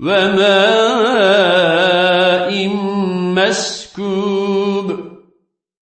وماء مسكوب.